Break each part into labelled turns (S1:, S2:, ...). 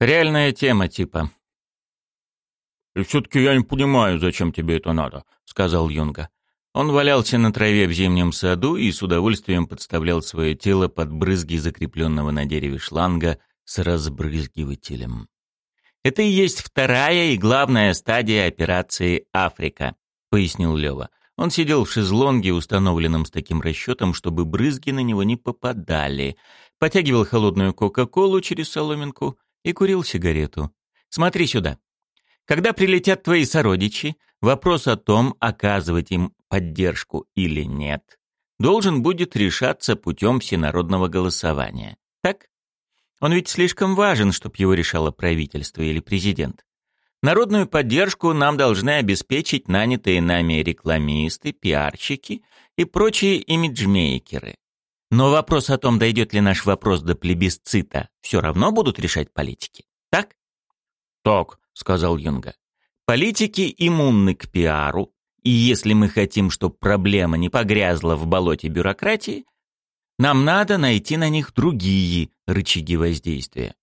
S1: Реальная тема типа.
S2: «И все-таки я не понимаю, зачем тебе это надо», — сказал Юнга.
S1: Он валялся на траве в зимнем саду и с удовольствием подставлял свое тело под брызги закрепленного на дереве шланга с разбрызгивателем. «Это и есть вторая и главная стадия операции «Африка», — пояснил Лева. Он сидел в шезлонге, установленном с таким расчетом, чтобы брызги на него не попадали, потягивал холодную Кока-Колу через соломинку и курил сигарету. «Смотри сюда. Когда прилетят твои сородичи, вопрос о том, оказывать им поддержку или нет, должен будет решаться путем всенародного голосования. Так? Он ведь слишком важен, чтобы его решало правительство или президент. Народную поддержку нам должны обеспечить нанятые нами рекламисты, пиарщики и прочие имиджмейкеры. Но вопрос о том, дойдет ли наш вопрос до плебисцита, все равно будут решать политики. Так?
S2: Так, —
S1: сказал Юнга. «Политики иммунны к пиару, и если мы хотим, чтобы проблема не погрязла в болоте бюрократии, нам надо найти на них другие рычаги воздействия».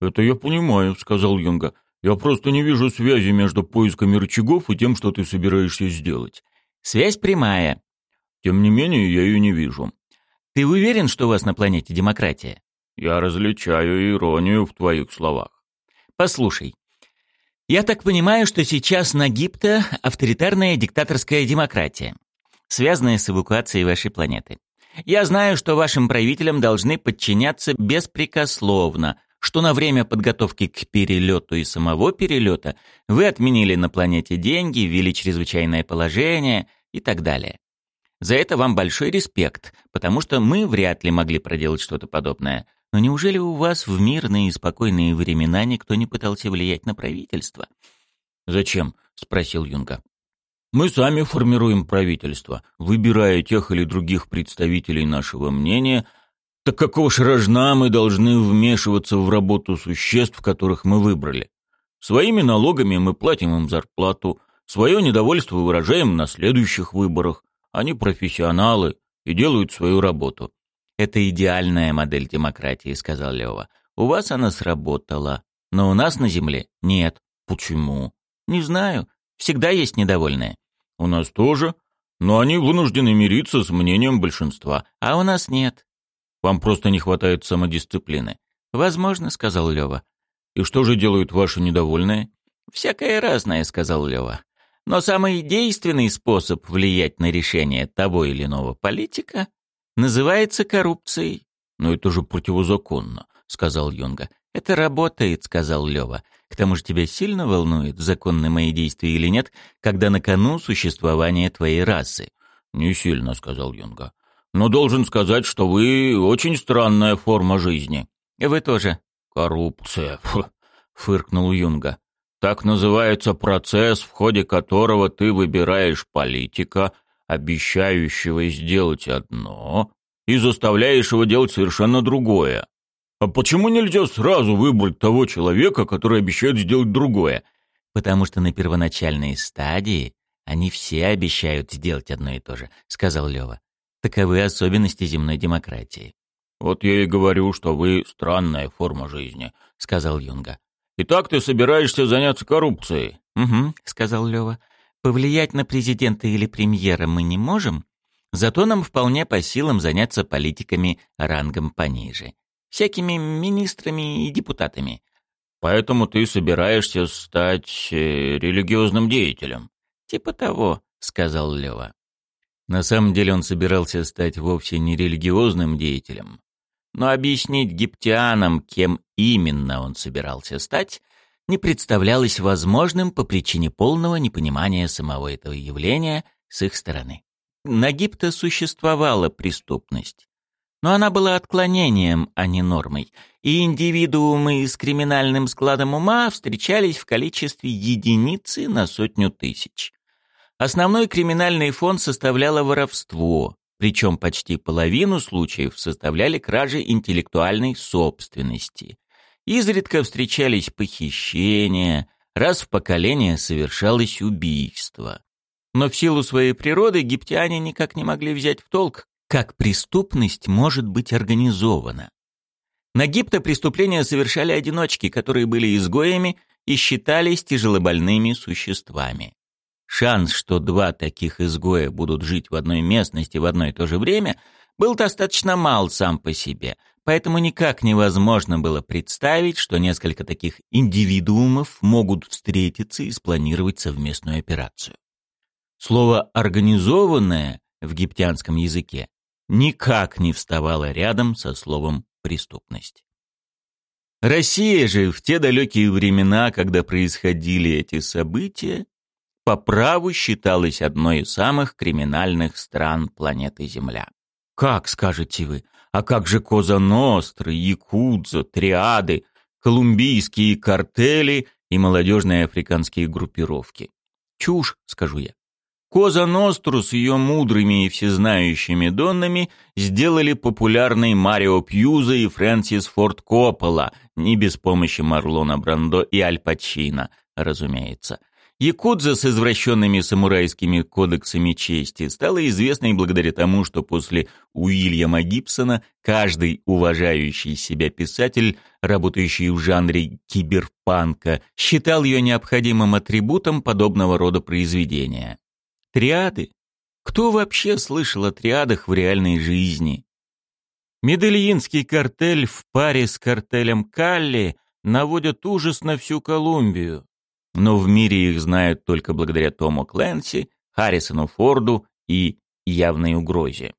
S2: «Это я понимаю», — сказал Юнга. «Я просто не вижу связи между поисками рычагов и тем, что ты собираешься сделать».
S1: «Связь прямая».
S2: «Тем не менее, я ее не вижу».
S1: «Ты уверен, что у вас на планете демократия?»
S2: «Я различаю иронию в твоих словах».
S1: «Послушай, я так понимаю, что сейчас на Гипте авторитарная диктаторская демократия, связанная с эвакуацией вашей планеты. Я знаю, что вашим правителям должны подчиняться беспрекословно, что на время подготовки к перелету и самого перелета вы отменили на планете деньги, ввели чрезвычайное положение и так далее. За это вам большой респект, потому что мы вряд ли могли проделать что-то подобное. Но неужели у вас в мирные и спокойные времена никто не пытался влиять на правительство?
S2: Зачем? спросил Юнга. Мы сами формируем правительство, выбирая тех или других представителей нашего мнения, так какого ж рожна мы должны вмешиваться в работу существ, которых мы выбрали? Своими налогами мы платим им зарплату, свое недовольство выражаем на следующих выборах. Они профессионалы и делают свою работу.
S1: «Это идеальная модель демократии», — сказал Лева. «У вас она сработала, но у нас на Земле нет».
S2: «Почему?»
S1: «Не знаю. Всегда есть недовольные».
S2: «У нас тоже, но они вынуждены мириться с мнением большинства».
S1: «А у нас нет».
S2: «Вам просто не хватает самодисциплины».
S1: «Возможно», — сказал Лева.
S2: «И что же делают ваши недовольные?»
S1: «Всякое разное», — сказал Лева. «Но самый действенный способ влиять на решение того или иного политика называется коррупцией.
S2: Но это же противозаконно, сказал Йонга.
S1: Это работает, сказал Лева. К тому же тебя сильно волнует, законны мои действия или нет, когда на кону существование твоей расы.
S2: Не сильно, сказал Йонга. Но должен сказать, что вы очень странная форма жизни.
S1: Вы тоже.
S2: Коррупция, фыркнул Юнга. Так называется процесс, в ходе которого ты выбираешь политика, обещающего сделать одно, и заставляешь его делать совершенно другое. А почему нельзя сразу выбрать того человека, который обещает сделать другое?
S1: Потому что на первоначальной стадии они все обещают сделать одно и то же, сказал Лева. Таковы особенности земной демократии.
S2: Вот я и говорю, что вы странная форма жизни, сказал Юнга. Итак, ты собираешься заняться коррупцией?
S1: Угу, сказал Лева. Повлиять на президента или премьера мы не можем, зато нам вполне по силам заняться политиками рангом пониже. Всякими министрами и депутатами.
S2: Поэтому ты собираешься стать э, религиозным деятелем?
S1: Типа того, сказал Лева.
S2: На самом деле он собирался стать вовсе не религиозным деятелем, но объяснить египтянам, кем именно он собирался стать,
S1: не представлялось возможным по причине полного непонимания самого этого явления с их стороны. На Гипте существовала преступность, но она была отклонением, а не нормой, и индивидуумы с криминальным складом ума встречались в количестве единицы на сотню тысяч. Основной криминальный фон составляло воровство, причем почти половину случаев составляли кражи интеллектуальной собственности. Изредка встречались похищения, раз в поколение совершалось убийство. Но в силу своей природы египтяне никак не могли взять в толк, как преступность может быть организована. На Гипто преступления совершали одиночки, которые были изгоями и считались тяжелобольными существами. Шанс, что два таких изгоя будут жить в одной местности в одно и то же время, был достаточно мал сам по себе, поэтому никак невозможно было представить, что несколько таких индивидуумов могут встретиться и спланировать совместную операцию. Слово «организованное» в египтянском языке никак не вставало рядом со словом «преступность». Россия же в те далекие времена, когда происходили эти события, по праву считалась одной из самых криминальных стран планеты Земля. Как, скажете вы, а как же Коза Ностры, Якудза, Триады, колумбийские картели и молодежные африканские группировки? Чушь, скажу я. Коза Ностру с ее мудрыми и всезнающими доннами сделали популярной Марио Пьюза и Фрэнсис Форд Коппола, не без помощи Марлона Брандо и Аль Пачино, разумеется. Якудза с извращенными самурайскими кодексами чести стала известной благодаря тому, что после Уильяма Гибсона каждый уважающий себя писатель, работающий в жанре киберпанка, считал ее необходимым атрибутом подобного рода произведения. Триады? Кто вообще слышал о триадах в реальной жизни? Медельинский картель в паре с картелем Калли наводят ужас на всю Колумбию но в мире их знают только благодаря Тому Кленси, Харрисону Форду и явной угрозе.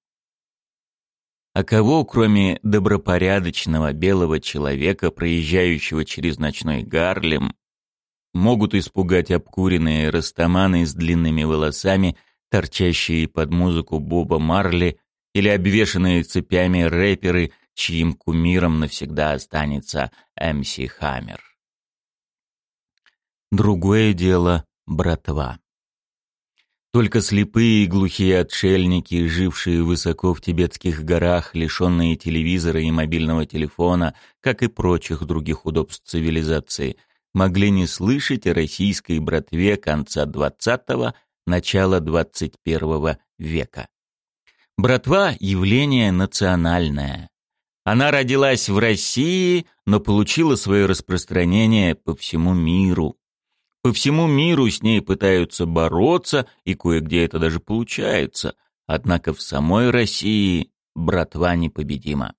S1: А кого, кроме добропорядочного белого человека, проезжающего через ночной Гарлем, могут испугать обкуренные растаманы с длинными волосами, торчащие под музыку Боба Марли, или обвешанные цепями рэперы, чьим кумиром навсегда останется МС Хаммер? Другое дело — братва. Только слепые и глухие отшельники, жившие высоко в тибетских горах, лишенные телевизора и мобильного телефона, как и прочих других удобств цивилизации, могли не слышать о российской братве конца XX – начала XXI века. Братва – явление национальное. Она родилась в России, но получила свое распространение по всему миру. По всему миру с ней пытаются бороться, и кое-где это даже получается. Однако в самой России братва непобедима.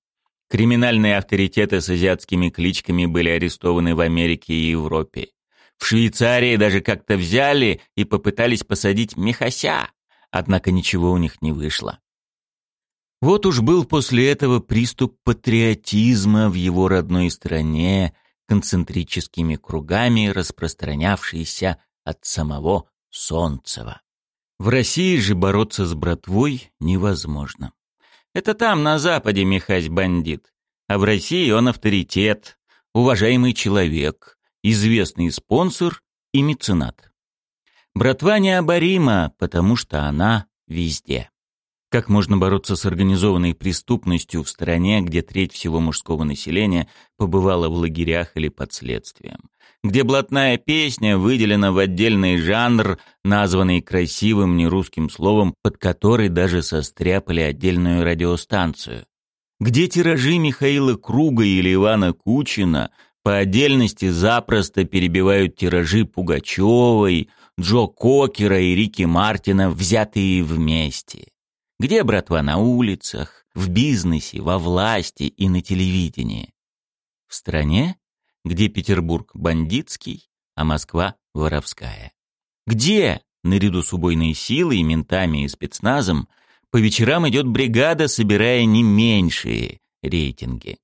S1: Криминальные авторитеты с азиатскими кличками были арестованы в Америке и Европе. В Швейцарии даже как-то взяли и попытались посадить Михася, однако ничего у них не вышло. Вот уж был после этого приступ патриотизма в его родной стране, концентрическими кругами, распространявшиеся от самого Солнцева. В России же бороться с братвой невозможно. Это там, на Западе, Михась бандит, а в России он авторитет, уважаемый человек, известный спонсор и меценат. Братва необорима, потому что она везде. Как можно бороться с организованной преступностью в стране, где треть всего мужского населения побывала в лагерях или под следствием? Где блатная песня выделена в отдельный жанр, названный красивым нерусским словом, под который даже состряпали отдельную радиостанцию? Где тиражи Михаила Круга или Ивана Кучина по отдельности запросто перебивают тиражи Пугачевой, Джо Кокера и Рики Мартина, взятые вместе? Где, братва, на улицах, в бизнесе, во власти и на телевидении? В стране, где Петербург бандитский, а Москва воровская. Где, наряду с убойной силой, ментами и спецназом, по вечерам идет бригада, собирая не меньшие рейтинги.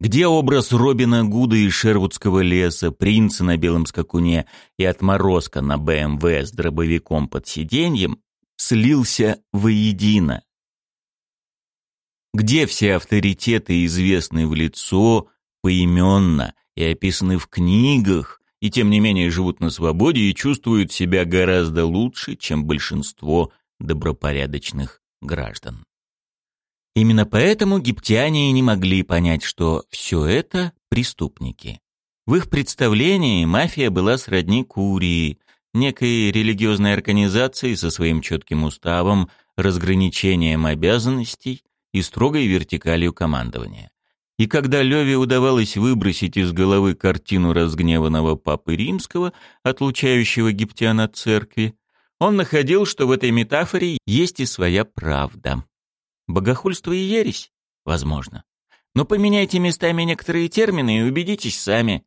S1: Где образ Робина Гуда из Шервудского леса, принца на белом скакуне и отморозка на БМВ с дробовиком под сиденьем слился воедино. Где все авторитеты известны в лицо, поименно и описаны в книгах, и тем не менее живут на свободе и чувствуют себя гораздо лучше, чем большинство добропорядочных граждан. Именно поэтому египтяне не могли понять, что все это преступники. В их представлении мафия была сродни курии, некой религиозной организацией со своим четким уставом, разграничением обязанностей и строгой вертикалью командования. И когда Леве удавалось выбросить из головы картину разгневанного папы римского, отлучающего египтян от церкви, он находил, что в этой метафоре есть и своя правда. Богохульство и ересь? Возможно. Но поменяйте местами некоторые термины и убедитесь сами.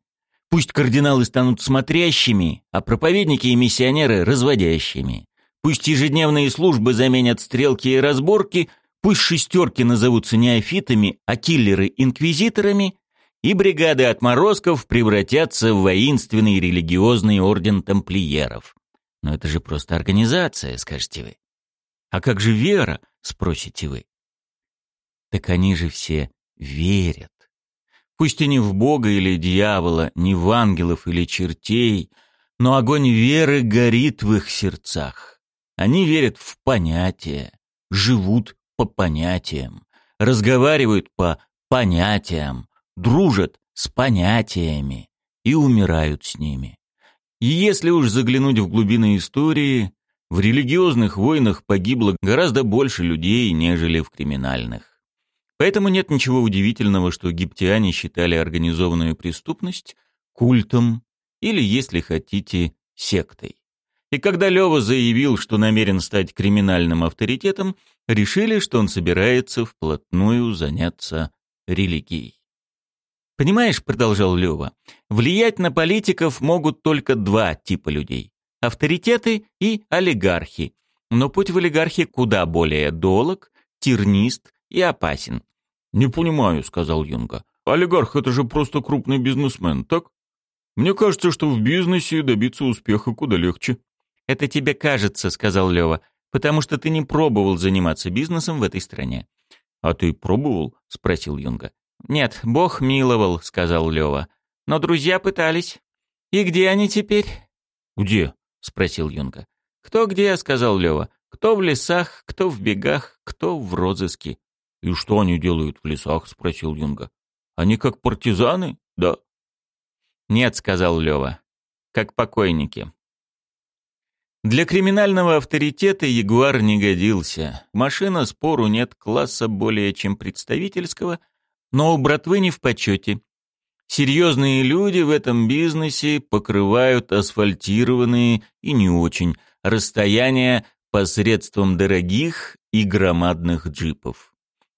S1: Пусть кардиналы станут смотрящими, а проповедники и миссионеры — разводящими. Пусть ежедневные службы заменят стрелки и разборки, пусть шестерки назовутся неофитами, а киллеры — инквизиторами, и бригады отморозков превратятся в воинственный религиозный орден тамплиеров. Но это же просто организация, скажете вы. А как же вера, спросите вы? Так они же все верят. Пусть и не в Бога или дьявола, не в ангелов или чертей, но огонь веры горит в их сердцах. Они верят в понятия, живут по понятиям, разговаривают по понятиям, дружат с понятиями и умирают с ними. И если уж заглянуть в глубины истории, в религиозных войнах погибло гораздо больше людей, нежели в криминальных. Поэтому нет ничего удивительного, что египтяне считали организованную преступность культом или, если хотите, сектой. И когда Лёва заявил, что намерен стать криминальным авторитетом, решили, что он собирается вплотную заняться религией. «Понимаешь», — продолжал Лёва, — «влиять на политиков могут только два типа людей — авторитеты и олигархи. Но путь в олигархи куда более долг, тернист и опасен. «Не понимаю», — сказал Юнга. «Олигарх — это же просто крупный бизнесмен, так? Мне кажется, что в бизнесе добиться успеха куда легче». «Это тебе кажется», — сказал Лева, «потому что ты не пробовал заниматься бизнесом в этой стране». «А ты пробовал?» — спросил Юнга. «Нет, Бог миловал», — сказал Лева. «Но друзья пытались. И где они теперь?»
S2: «Где?» — спросил Юнга.
S1: «Кто где?» — сказал Лева. «Кто в лесах, кто в бегах, кто в розыске».
S2: «И что они делают в лесах?» — спросил Юнга. «Они как партизаны, да?»
S1: «Нет», — сказал Лева. «Как покойники». Для криминального авторитета Ягуар не годился. Машина, спору нет, класса более чем представительского, но у братвы не в почете. Серьезные люди в этом бизнесе покрывают асфальтированные и не очень расстояния посредством дорогих и громадных джипов.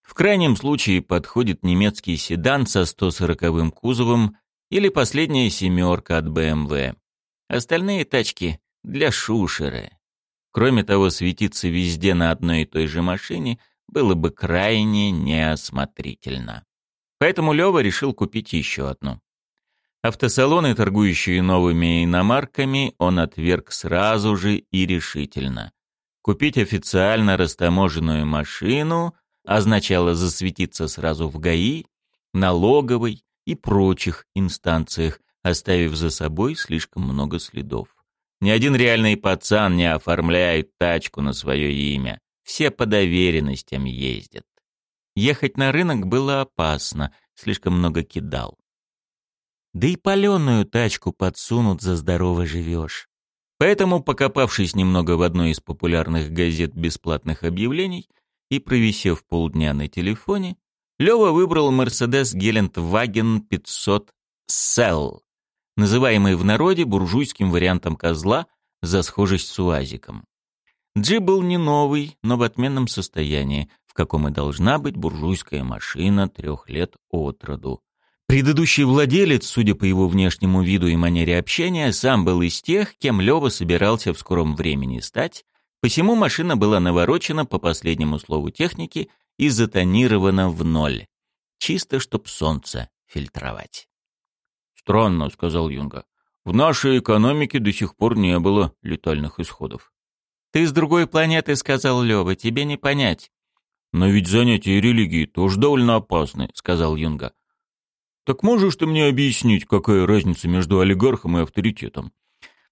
S1: В крайнем случае подходит немецкий седан со 140-м кузовом или последняя «семерка» от BMW. Остальные тачки для шушеры. Кроме того, светиться везде на одной и той же машине было бы крайне неосмотрительно. Поэтому Лёва решил купить еще одну. Автосалоны, торгующие новыми иномарками, он отверг сразу же и решительно. Купить официально растаможенную машину — означало засветиться сразу в ГАИ, налоговой и прочих инстанциях, оставив за собой слишком много следов. Ни один реальный пацан не оформляет тачку на свое имя. Все по доверенностям ездят. Ехать на рынок было опасно, слишком много кидал. Да и паленую тачку подсунут, за здорово живешь. Поэтому, покопавшись немного в одной из популярных газет бесплатных объявлений, и, провисев полдня на телефоне, Лёва выбрал Mercedes Geländewagen 500 Cell, называемый в народе буржуйским вариантом козла за схожесть с УАЗиком. Джи был не новый, но в отменном состоянии, в каком и должна быть буржуйская машина трех лет от роду. Предыдущий владелец, судя по его внешнему виду и манере общения, сам был из тех, кем Лёва собирался в скором времени стать, Посему машина была наворочена по последнему слову техники и затонирована в ноль. Чисто, чтоб солнце фильтровать.
S2: «Странно», — сказал Юнга. «В нашей экономике до сих пор не было летальных исходов».
S1: «Ты с другой планеты», — сказал Лёва, — «тебе не понять».
S2: «Но ведь занятия религией тоже довольно опасны», — сказал Юнга. «Так можешь ты мне объяснить, какая разница между олигархом и авторитетом?»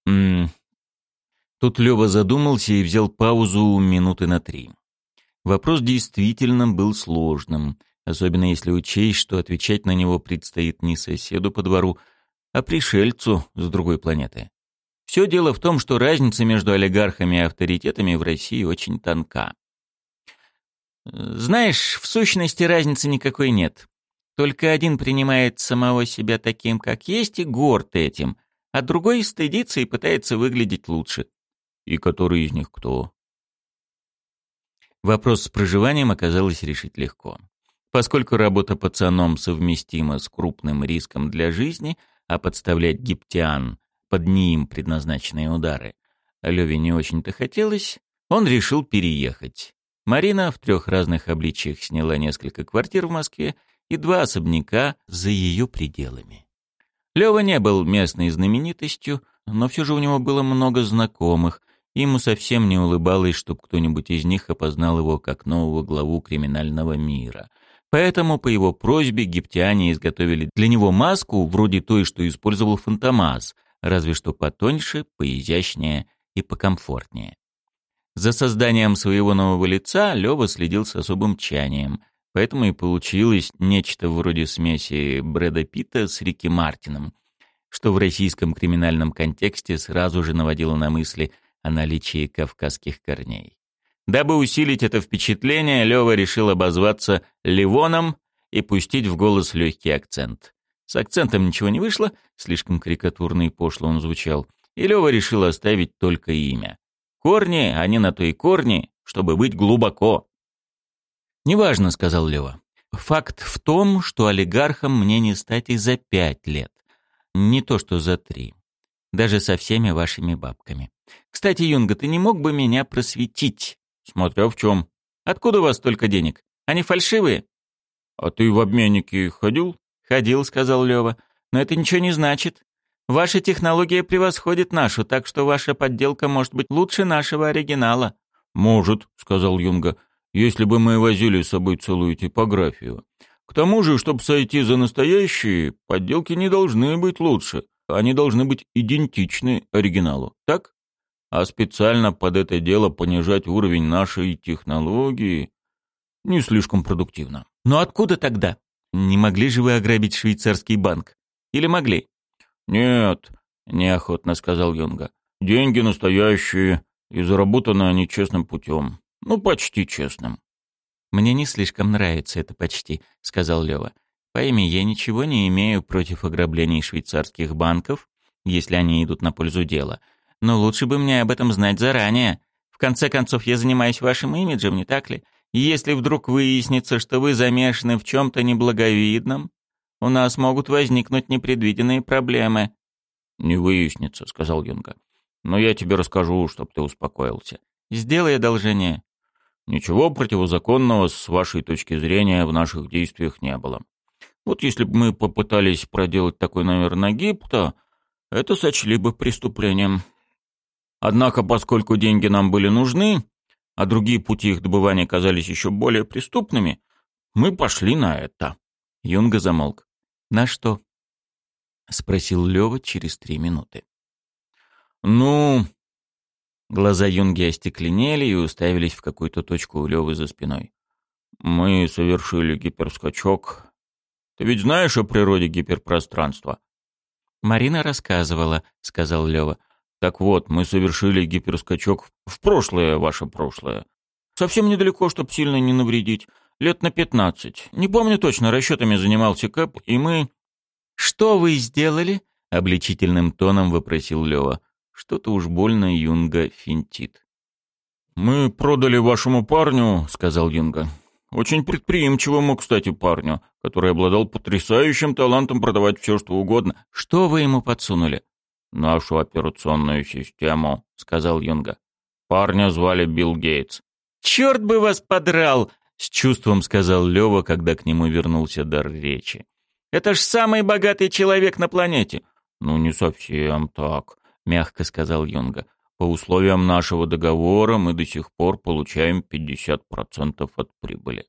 S1: «М Тут Лёва задумался и взял паузу минуты на три. Вопрос действительно был сложным, особенно если учесть, что отвечать на него предстоит не соседу по двору, а пришельцу с другой планеты. Все дело в том, что разница между олигархами и авторитетами в России очень тонка. Знаешь, в сущности разницы никакой нет. Только один принимает самого себя таким, как есть, и горд этим, а другой стыдится и пытается выглядеть лучше.
S2: И который из них кто?
S1: Вопрос с проживанием оказалось решить легко. Поскольку работа пацаном совместима с крупным риском для жизни, а подставлять гиптиан под ним предназначенные удары Леве не очень-то хотелось, он решил переехать. Марина в трех разных обличиях сняла несколько квартир в Москве и два особняка за ее пределами. Лева не был местной знаменитостью, но все же у него было много знакомых, ему совсем не улыбалось, чтобы кто-нибудь из них опознал его как нового главу криминального мира. Поэтому по его просьбе египтяне изготовили для него маску вроде той, что использовал Фантомас, разве что потоньше, поизящнее и покомфортнее. За созданием своего нового лица Лёва следил с особым тщанием, поэтому и получилось нечто вроде смеси Брэда Питта с Рики Мартином, что в российском криминальном контексте сразу же наводило на мысли о наличии кавказских корней. Дабы усилить это впечатление, Лёва решил обозваться Ливоном и пустить в голос легкий акцент. С акцентом ничего не вышло, слишком карикатурно и пошло он звучал, и Лёва решил оставить только имя. Корни, они на то и корни, чтобы быть глубоко. «Неважно», — сказал Лева. «Факт в том, что олигархом мне не стать и за пять лет. Не то что за три. Даже со всеми вашими бабками. Кстати, Юнга, ты не мог бы меня просветить?»
S2: «Смотря в чем.
S1: Откуда у вас столько денег? Они фальшивые?»
S2: «А ты в обменники ходил?»
S1: «Ходил», — сказал Лева. «Но это ничего не значит. Ваша технология превосходит нашу, так что ваша подделка может быть лучше нашего оригинала».
S2: «Может», — сказал Юнга, — «если бы мы возили с собой целую типографию. К тому же, чтобы сойти за настоящие, подделки не должны быть лучше. Они должны быть идентичны оригиналу, так? А специально под это дело понижать уровень нашей технологии не слишком продуктивно».
S1: «Но откуда тогда? Не могли же вы ограбить швейцарский банк? Или могли?»
S2: «Нет», — неохотно сказал Юнга. «Деньги настоящие, и заработаны они честным путем. Ну, почти честным».
S1: «Мне не слишком нравится это почти», — сказал Лева. «Пойми, я ничего не имею против ограблений швейцарских банков, если они идут на пользу дела. Но лучше бы мне об этом знать заранее. В конце концов, я занимаюсь вашим имиджем, не так ли? И если вдруг выяснится, что вы замешаны в чем-то неблаговидном, у нас могут возникнуть непредвиденные проблемы».
S2: «Не выяснится», — сказал Юнга. «Но я тебе расскажу, чтоб ты успокоился».
S1: «Сделай одолжение».
S2: «Ничего противозаконного с вашей точки зрения в наших действиях не было. Вот если бы мы попытались проделать такой номер на гипто, это сочли бы преступлением. Однако, поскольку деньги нам были нужны, а другие пути их добывания казались еще более преступными, мы пошли на это».
S1: Юнга замолк. «На что?» — спросил Лёва через три минуты.
S2: «Ну...»
S1: Глаза Юнги остекленели и уставились в какую-то точку у Лёвы за спиной.
S2: «Мы совершили гиперскачок. Ты ведь знаешь о природе гиперпространства?»
S1: «Марина рассказывала», — сказал Лёва.
S2: «Так вот, мы совершили гиперскачок в прошлое, ваше прошлое. Совсем недалеко, чтоб сильно не навредить лет на пятнадцать. Не помню точно, расчетами занимался Кэп, и мы...
S1: «Что вы сделали?» — обличительным тоном вопросил Лева. Что-то уж больно Юнга финтит.
S2: «Мы продали вашему парню», — сказал Юнга. «Очень предприимчивому, кстати, парню, который обладал потрясающим талантом продавать все, что угодно».
S1: «Что вы ему подсунули?»
S2: «Нашу операционную систему», — сказал Юнга. «Парня звали Билл Гейтс».
S1: «Черт бы вас подрал!» С чувством сказал Лева, когда к нему вернулся дар речи. «Это ж самый богатый человек на планете!»
S2: «Ну, не совсем так», — мягко сказал Юнга. «По условиям нашего договора мы до сих пор получаем 50% от прибыли».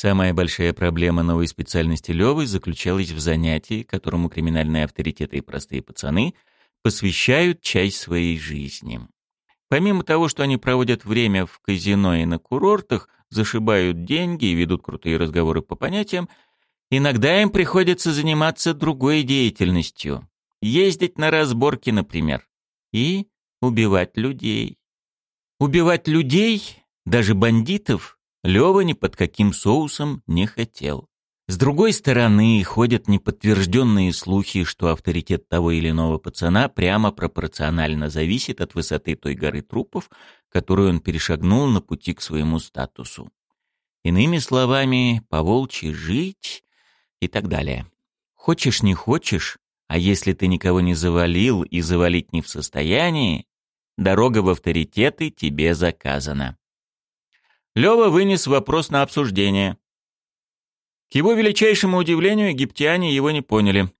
S1: Самая большая проблема новой специальности Левы заключалась в занятии, которому криминальные авторитеты и простые пацаны посвящают часть своей жизни. Помимо того, что они проводят время в казино и на курортах, зашибают деньги и ведут крутые разговоры по понятиям, иногда им приходится заниматься другой деятельностью. Ездить на разборки, например, и убивать людей. Убивать людей, даже бандитов, Лёва ни под каким соусом не хотел. С другой стороны, ходят неподтвержденные слухи, что авторитет того или иного пацана прямо пропорционально зависит от высоты той горы трупов, которую он перешагнул на пути к своему статусу. Иными словами, поволчьи жить и так далее. Хочешь не хочешь, а если ты никого не завалил и завалить не в состоянии, дорога в авторитеты тебе заказана. Лёва вынес вопрос на обсуждение. К его величайшему удивлению, египтяне его не поняли.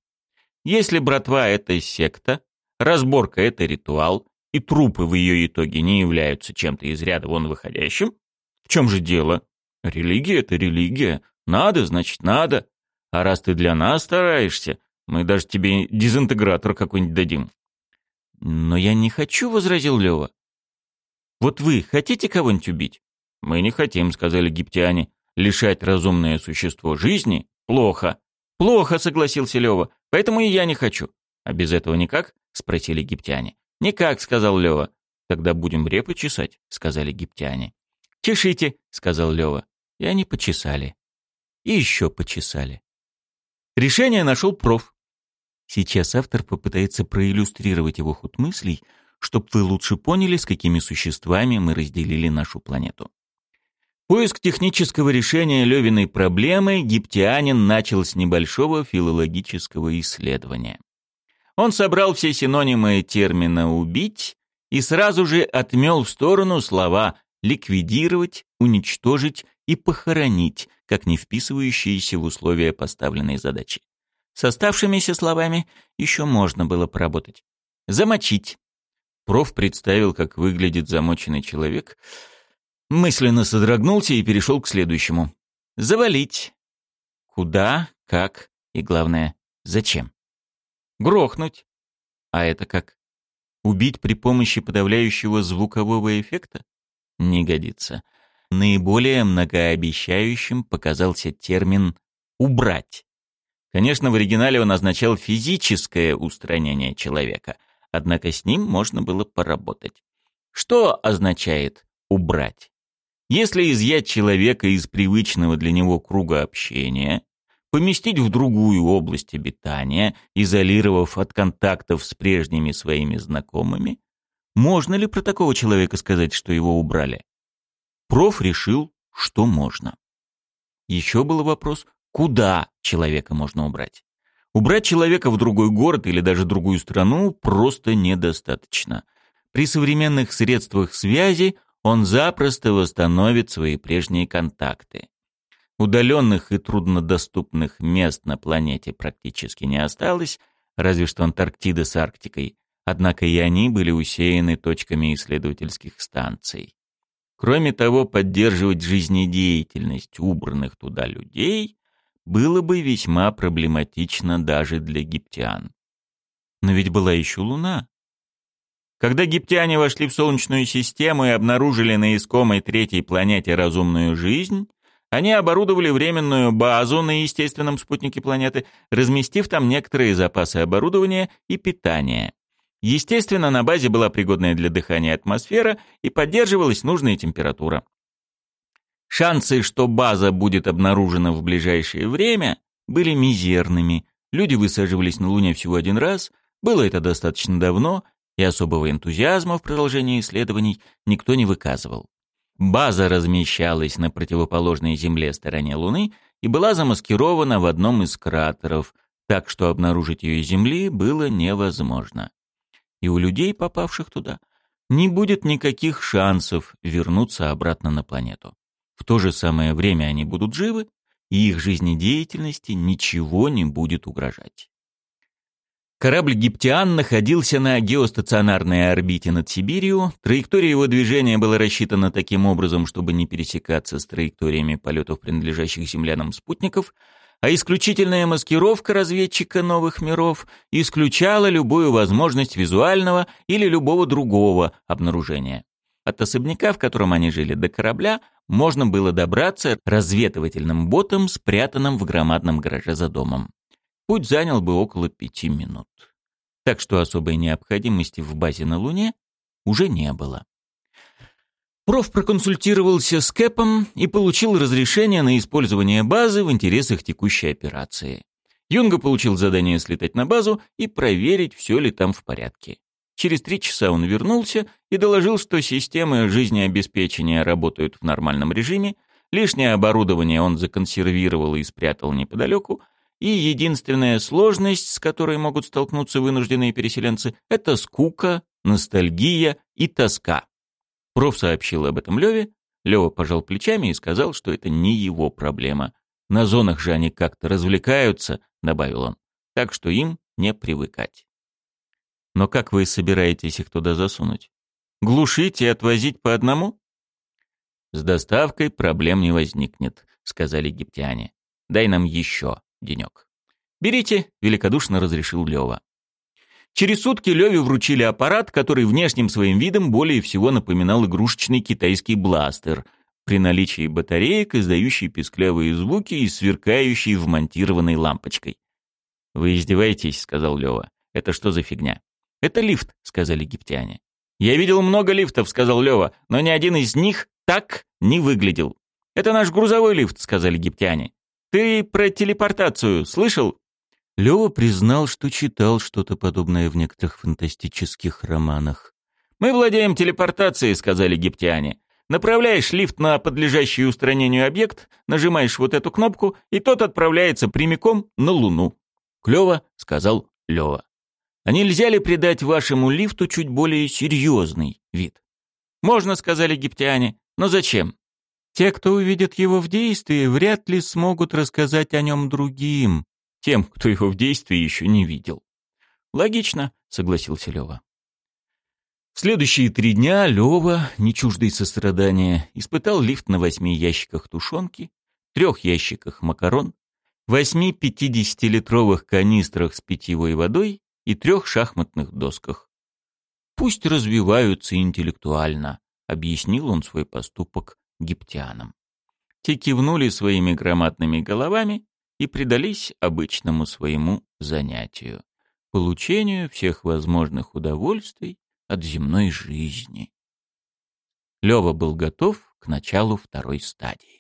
S1: Если братва — это секта, разборка — это ритуал, и трупы в ее итоге не являются чем-то из ряда вон выходящим, в чем же дело? Религия — это религия. Надо, значит, надо. А раз ты для нас стараешься, мы даже тебе дезинтегратор какой-нибудь дадим. Но я не хочу, — возразил Лева. Вот вы хотите кого-нибудь убить? Мы не хотим, — сказали египтяне. Лишать разумное существо жизни — плохо. Плохо, — согласился Лева. Поэтому и я не хочу. А без этого никак? — спросили египтяне. Никак, — сказал Лева. Тогда будем репы чесать, — сказали египтяне. «Чешите», — сказал Лева. И они почесали. И еще почесали. Решение нашел проф. Сейчас автор попытается проиллюстрировать его ход мыслей, чтобы вы лучше поняли, с какими существами мы разделили нашу планету. Поиск технического решения Левиной проблемы египтянин начал с небольшого филологического исследования. Он собрал все синонимы термина «убить» и сразу же отмел в сторону слова ликвидировать, уничтожить и похоронить, как не вписывающиеся в условия поставленной задачи. С оставшимися словами еще можно было поработать. Замочить. Проф представил, как выглядит замоченный человек, мысленно содрогнулся и перешел к следующему. Завалить. Куда, как и, главное, зачем? Грохнуть. А это как? Убить при помощи подавляющего звукового эффекта? не годится. Наиболее многообещающим показался термин «убрать». Конечно, в оригинале он означал физическое устранение человека, однако с ним можно было поработать. Что означает «убрать»? Если изъять человека из привычного для него круга общения, поместить в другую область обитания, изолировав от контактов с прежними своими знакомыми, можно ли про такого человека сказать, что его убрали? Проф решил, что можно. Еще был вопрос, куда человека можно убрать. Убрать человека в другой город или даже другую страну просто недостаточно. При современных средствах связи он запросто восстановит свои прежние контакты. Удаленных и труднодоступных мест на планете практически не осталось, разве что Антарктида с Арктикой, Однако и они были усеяны точками исследовательских станций. Кроме того, поддерживать жизнедеятельность убранных туда людей было бы весьма проблематично даже для египтян. Но ведь была еще Луна. Когда египтяне вошли в Солнечную систему и обнаружили на искомой третьей планете разумную жизнь, они оборудовали временную базу на естественном спутнике планеты, разместив там некоторые запасы оборудования и питания. Естественно, на базе была пригодная для дыхания атмосфера и поддерживалась нужная температура. Шансы, что база будет обнаружена в ближайшее время, были мизерными. Люди высаживались на Луне всего один раз, было это достаточно давно, и особого энтузиазма в продолжении исследований никто не выказывал. База размещалась на противоположной Земле стороне Луны и была замаскирована в одном из кратеров, так что обнаружить ее из Земли было невозможно и у людей, попавших туда, не будет никаких шансов вернуться обратно на планету. В то же самое время они будут живы, и их жизнедеятельности ничего не будет угрожать. Корабль «Гиптиан» находился на геостационарной орбите над Сибирью. Траектория его движения была рассчитана таким образом, чтобы не пересекаться с траекториями полетов принадлежащих землянам спутников – а исключительная маскировка разведчика новых миров исключала любую возможность визуального или любого другого обнаружения. От особняка, в котором они жили, до корабля можно было добраться разведывательным ботом, спрятанным в громадном гараже за домом. Путь занял бы около пяти минут. Так что особой необходимости в базе на Луне уже не было. Проф проконсультировался с Кэпом и получил разрешение на использование базы в интересах текущей операции. Юнга получил задание слетать на базу и проверить, все ли там в порядке. Через три часа он вернулся и доложил, что системы жизнеобеспечения работают в нормальном режиме, лишнее оборудование он законсервировал и спрятал неподалеку, и единственная сложность, с которой могут столкнуться вынужденные переселенцы, это скука, ностальгия и тоска. Проф сообщил об этом Леве, Лева пожал плечами и сказал, что это не его проблема. На зонах же они как-то развлекаются, добавил он, так что им не привыкать. Но как вы собираетесь их туда засунуть? Глушить и отвозить по одному? С доставкой проблем не возникнет, сказали египтяне. Дай нам еще денек. «Берите», — великодушно разрешил Лева. Через сутки Леве вручили аппарат, который внешним своим видом более всего напоминал игрушечный китайский бластер, при наличии батареек, издающий песклявые звуки и сверкающий вмонтированной лампочкой. «Вы издеваетесь», — сказал Лева. «Это что за фигня?» «Это лифт», — сказали египтяне. «Я видел много лифтов», — сказал Лева, «но ни один из них так не выглядел». «Это наш грузовой лифт», — сказали египтяне. Ты про телепортацию слышал?» Лёва признал, что читал что-то подобное в некоторых фантастических романах. «Мы владеем телепортацией», — сказали египтяне. «Направляешь лифт на подлежащий устранению объект, нажимаешь вот эту кнопку, и тот отправляется прямиком на Луну». «Клёво», — сказал Лёва. «А нельзя ли придать вашему лифту чуть более серьезный вид?» «Можно», — сказали египтяне. «Но зачем?» Те, кто увидит его в действии, вряд ли смогут рассказать о нем другим, тем, кто его в действии еще не видел. Логично, согласился Лева. В следующие три дня Лева, не чуждый сострадания, испытал лифт на восьми ящиках тушенки, трех ящиках макарон, восьми пятидесятилитровых канистрах с питьевой водой и трех шахматных досках. «Пусть развиваются интеллектуально», — объяснил он свой поступок египтянам. Те кивнули своими громадными головами и предались обычному своему занятию — получению всех возможных удовольствий от земной жизни. Лёва был готов к началу второй стадии.